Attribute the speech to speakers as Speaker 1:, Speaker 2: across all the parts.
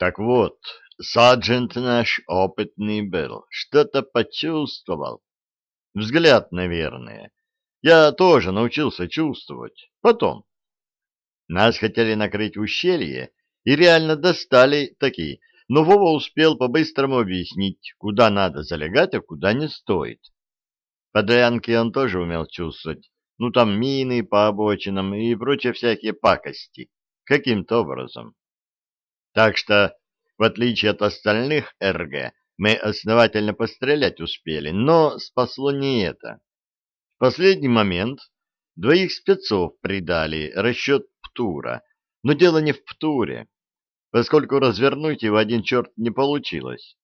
Speaker 1: Так вот, саджент наш опытный был, что-то почувствовал. Взгляд, наверное. Я тоже научился чувствовать. Потом. Нас хотели накрыть ущелье и реально достали такие, но Вова успел по-быстрому объяснить, куда надо залегать, а куда не стоит. Подлянки он тоже умел чувствовать. Ну, там мины по обочинам и прочие всякие пакости. Каким-то образом. Так что, в отличие от остальных РГ, мы основательно пострелять успели, но спасло не это. В последний момент двоих спецов придали расчет Птура, но дело не в Птуре, поскольку развернуть его один черт не получилось.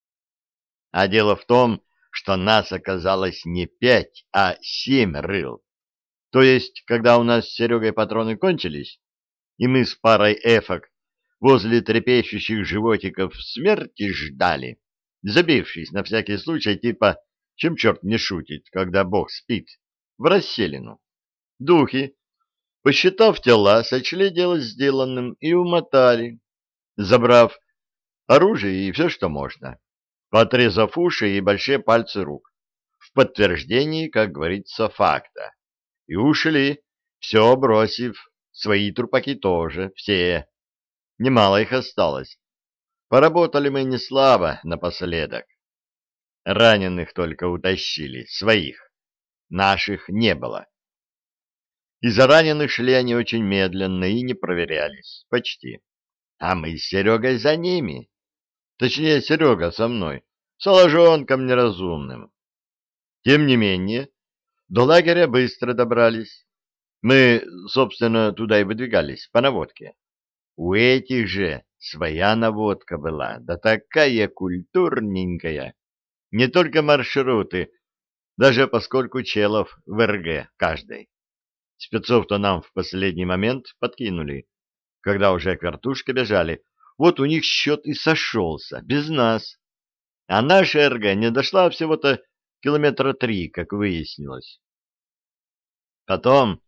Speaker 1: А дело в том, что нас оказалось не пять, а семь рыл. То есть, когда у нас с Серегой патроны кончились, и мы с парой эфок возле трепещущих животиков смерти ждали, забившись на всякий случай, типа «чем черт не шутит, когда бог спит», в расселину. Духи, посчитав тела, сочли дело сделанным и умотали, забрав оружие и все, что можно, подрезав уши и большие пальцы рук, в подтверждении, как говорится, факта. И ушли, все бросив, свои трупаки тоже, все. Немало их осталось. Поработали мы не слабо напоследок. Раненых только утащили, своих. Наших не было. Из-за раненых шли они очень медленно и не проверялись, почти. А мы с Серегой за ними. Точнее, Серега со мной, с оложонком неразумным. Тем не менее, до лагеря быстро добрались. Мы, собственно, туда и выдвигались, по наводке. У этих же своя наводка была, да такая культурненькая. Не только маршруты, даже поскольку челов в РГ каждой. Спецов-то нам в последний момент подкинули, когда уже к вертушке бежали. Вот у них счет и сошелся, без нас. А наша РГ не дошла всего-то километра три, как выяснилось. Потом,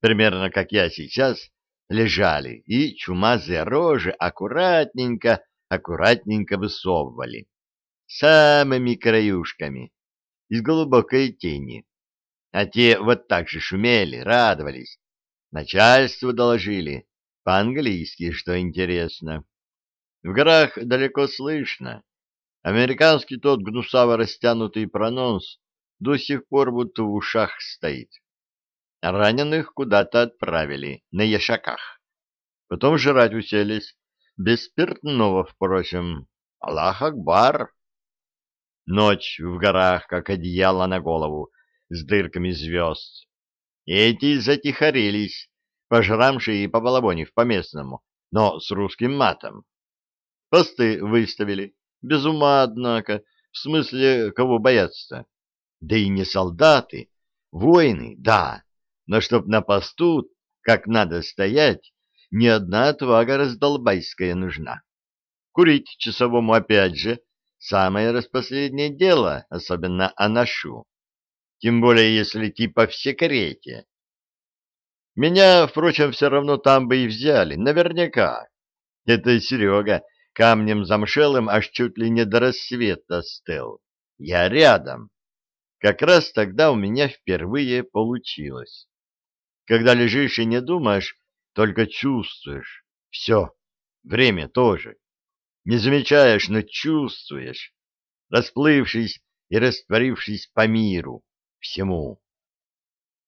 Speaker 1: примерно как я сейчас, лежали, и чумазые рожи аккуратненько, аккуратненько высовывали. Самыми краюшками, из глубокой тени. А те вот так же шумели, радовались. Начальству доложили, по-английски, что интересно. В горах далеко слышно. Американский тот гнусаво растянутый прононс до сих пор будто в ушах стоит. Раненых куда-то отправили, на ешаках. Потом жрать уселись, без спиртного, впрочем. Аллах Акбар! Ночь в горах, как одеяло на голову, с дырками звезд. Эти затихарились, пожрамшие и побалабонив по-местному, но с русским матом. Посты выставили, без ума, однако, в смысле, кого бояться-то? Да и не солдаты, воины, да, но чтоб на посту, как надо стоять, ни одна отвага раздолбайская нужна. Курить часовому опять же самое распоследнее дело, особенно анашу. Тем более, если типа в секрете. Меня, впрочем, все равно там бы и взяли, наверняка. Это Серега камнем замшелым аж чуть ли не до рассвета стыл. Я рядом. Как раз тогда у меня впервые получилось когда лежишь и не думаешь, только чувствуешь. Все, время тоже. Не замечаешь, но чувствуешь, расплывшись и растворившись по миру, всему.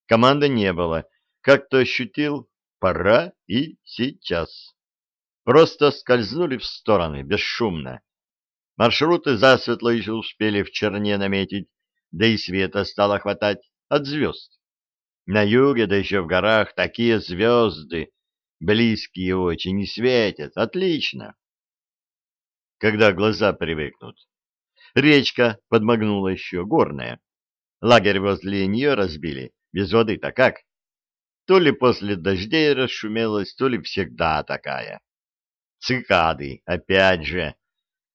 Speaker 1: Команды не было. Как-то ощутил, пора и сейчас. Просто скользнули в стороны, бесшумно. Маршруты засветло еще успели в черне наметить, да и света стало хватать от звезд. На юге, да еще в горах, такие звезды, близкие очень, и светят. Отлично. Когда глаза привыкнут. Речка подмогнула еще, горная. Лагерь возле нее разбили. Без воды-то как? То ли после дождей расшумелась, то ли всегда такая. Цикады, опять же,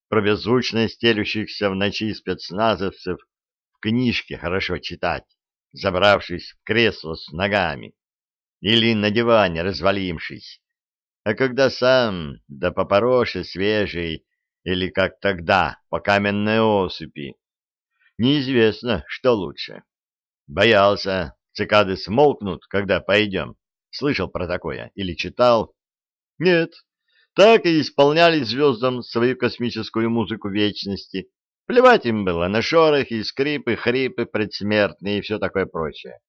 Speaker 1: про беззвучно стелющихся в ночи спецназовцев в книжке хорошо читать забравшись в кресло с ногами, или на диване развалившись. А когда сам, да по пороше свежей, или как тогда, по каменной осыпи, неизвестно, что лучше. Боялся, цикады смолкнут, когда пойдем. Слышал про такое или читал? Нет, так и исполняли звездам свою космическую музыку вечности. Плевать им было на шорохи, скрипы, хрипы предсмертные и все такое прочее.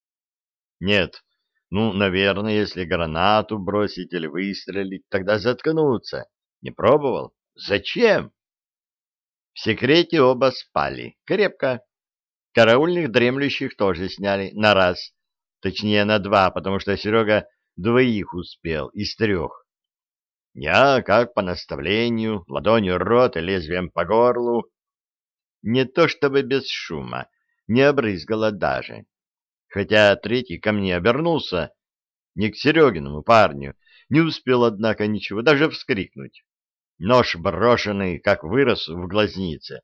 Speaker 1: Нет, ну, наверное, если гранату бросить или выстрелить, тогда заткнуться. Не пробовал? Зачем? В секрете оба спали. Крепко. Караульных дремлющих тоже сняли на раз. Точнее, на два, потому что Серега двоих успел из трех. Я, как по наставлению, ладонью рот и лезвием по горлу, не то чтобы без шума, не обрызгала даже. Хотя третий ко мне обернулся, не к Серегиному парню, не успел, однако, ничего, даже вскрикнуть. Нож брошенный, как вырос в глазнице.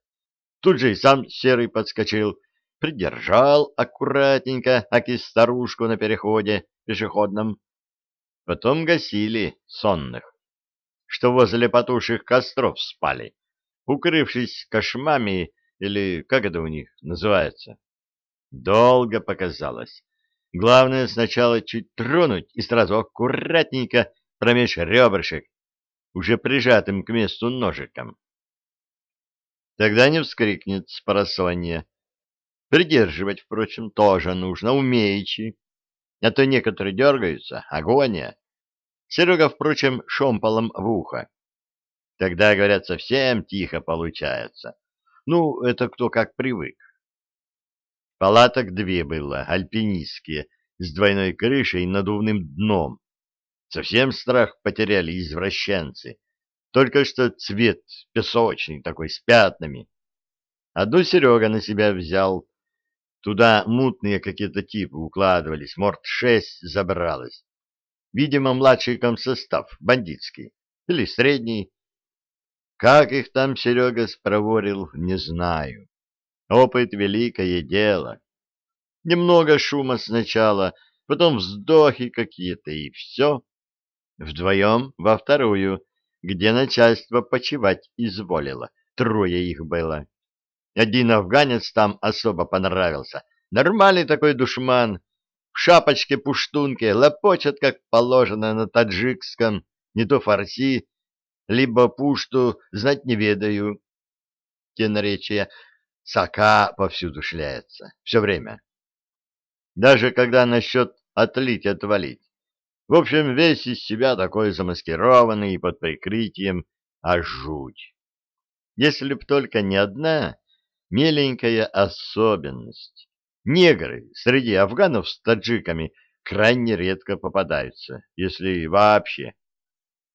Speaker 1: Тут же и сам Серый подскочил, придержал аккуратненько аки старушку на переходе пешеходном. Потом гасили сонных что возле потуших костров спали, укрывшись кошмами или как это у них называется. Долго показалось. Главное сначала чуть тронуть и сразу аккуратненько промеж ребрышек, уже прижатым к месту ножиком. Тогда не вскрикнет с просонья. Придерживать, впрочем, тоже нужно, умеючи. А то некоторые дергаются, агония. Серега, впрочем, шомполом в ухо. Тогда, говорят, совсем тихо получается. Ну, это кто как привык. Палаток две было, альпинистские, с двойной крышей и надувным дном. Совсем страх потеряли извращенцы. Только что цвет песочный такой, с пятнами. Одну Серега на себя взял. Туда мутные какие-то типы укладывались, морд шесть забралось. Видимо, младший комсостав, бандитский. Или средний. Как их там Серега спроворил, не знаю. Опыт — великое дело. Немного шума сначала, потом вздохи какие-то, и все. Вдвоем во вторую, где начальство почевать изволило. Трое их было. Один афганец там особо понравился. Нормальный такой душман, в шапочке-пуштунке лопочет, как положено на таджикском, не то фарси, либо пушту, знать не ведаю. Те наречия сака повсюду шляется, все время. Даже когда насчет отлить-отвалить. В общем, весь из себя такой замаскированный и под прикрытием, а жуть. Если б только не одна меленькая особенность. Негры среди афганов с таджиками крайне редко попадаются, если вообще.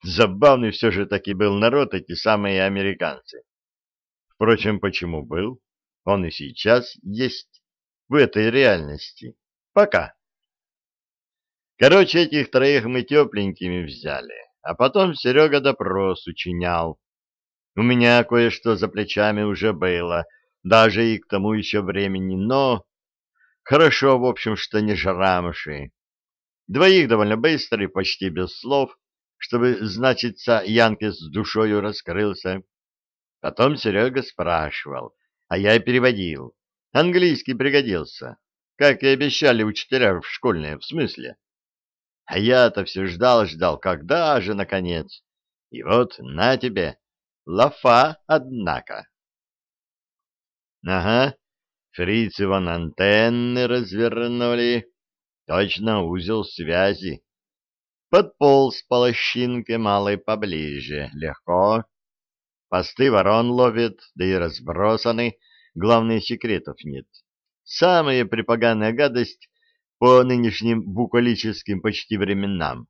Speaker 1: Забавный все же таки был народ эти самые американцы. Впрочем, почему был? Он и сейчас есть в этой реальности. Пока. Короче, этих троих мы тепленькими взяли, а потом Серега допрос учинял. У меня кое-что за плечами уже было, даже и к тому еще времени, но Хорошо, в общем, что не жрамыши. Двоих довольно быстро и почти без слов, чтобы, значится, Янке с душою раскрылся. Потом Серега спрашивал, а я и переводил. Английский пригодился, как и обещали учителя в школьное, в смысле. А я-то все ждал-ждал, когда же, наконец. И вот на тебе, лафа, однако. Ага, Фрицы вон антенны развернули. Точно узел связи. Подполз по лощинке малой поближе. Легко. Посты ворон ловит, да и разбросаны. Главное, секретов нет. Самая припоганая гадость по нынешним буколическим почти временам.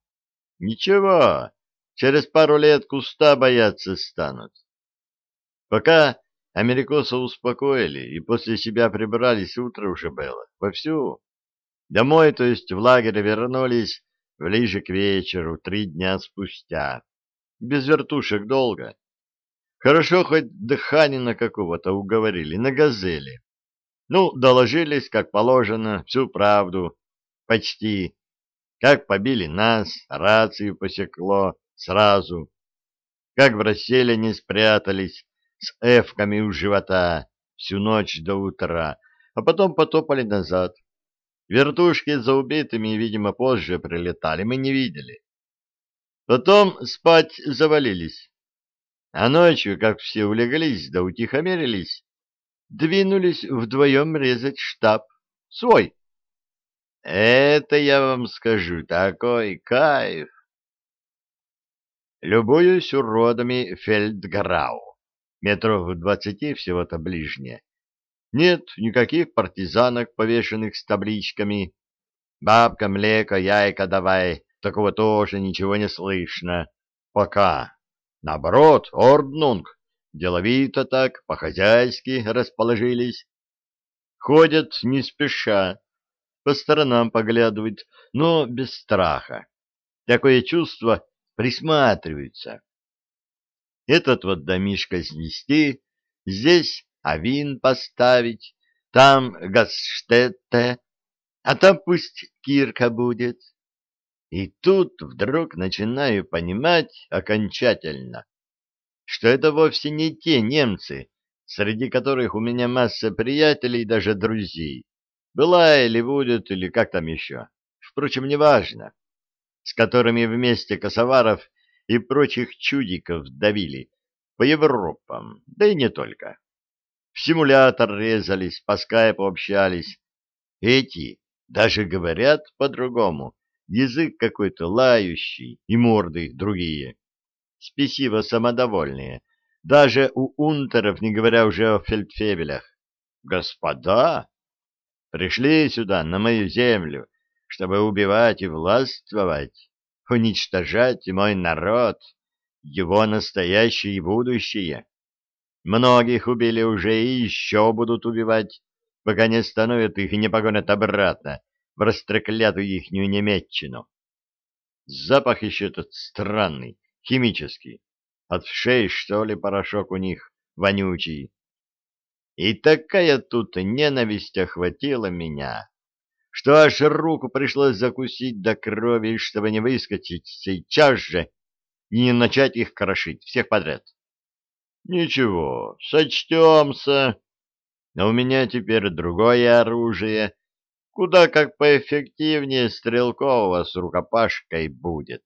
Speaker 1: Ничего, через пару лет куста бояться станут. Пока Америкоса успокоили и после себя прибрались, утро уже было, вовсю. Домой, то есть в лагерь, вернулись ближе к вечеру, три дня спустя. Без вертушек долго. Хорошо, хоть дыханина какого-то уговорили, на газели. Ну, доложились, как положено, всю правду. Почти. Как побили нас, рацию посекло, сразу. Как в расселине спрятались с эвками у живота всю ночь до утра, а потом потопали назад. Вертушки за убитыми, видимо, позже прилетали, мы не видели. Потом спать завалились. А ночью, как все улеглись да утихомирились, двинулись вдвоем резать штаб. Свой. Это, я вам скажу, такой кайф. Любуюсь уродами фельдграу. Метров в двадцати всего-то ближнее. Нет никаких партизанок, повешенных с табличками. Бабка, млеко, яйка давай. Такого тоже ничего не слышно. Пока. Наоборот, орднунг. Деловито так, по-хозяйски расположились. Ходят не спеша, по сторонам поглядывают, но без страха. Такое чувство присматриваются. Этот вот домишко снести, здесь авин поставить, там Гасштетте, а там пусть Кирка будет. И тут вдруг начинаю понимать окончательно, что это вовсе не те немцы, среди которых у меня масса приятелей и даже друзей. Была или будет, или как там еще. Впрочем, неважно. С которыми вместе косоваров и прочих чудиков давили по Европам, да и не только. В симулятор резались, по скайпу общались. Эти даже говорят по-другому, язык какой-то лающий и морды другие. Спесиво самодовольные. Даже у унтеров, не говоря уже о фельдфебелях. Господа, пришли сюда, на мою землю, чтобы убивать и властвовать, уничтожать мой народ, его настоящее и будущее. Многих убили уже и еще будут убивать, пока не остановят их и не погонят обратно в растреклятую ихнюю немецчину. Запах еще тот странный, химический. От шеи, что ли, порошок у них вонючий. И такая тут ненависть охватила меня, что аж руку пришлось закусить до крови, чтобы не выскочить сейчас же и не начать их крошить, всех подряд. Ничего, сочтемся. Но у меня теперь другое оружие, куда как поэффективнее стрелкового с рукопашкой будет.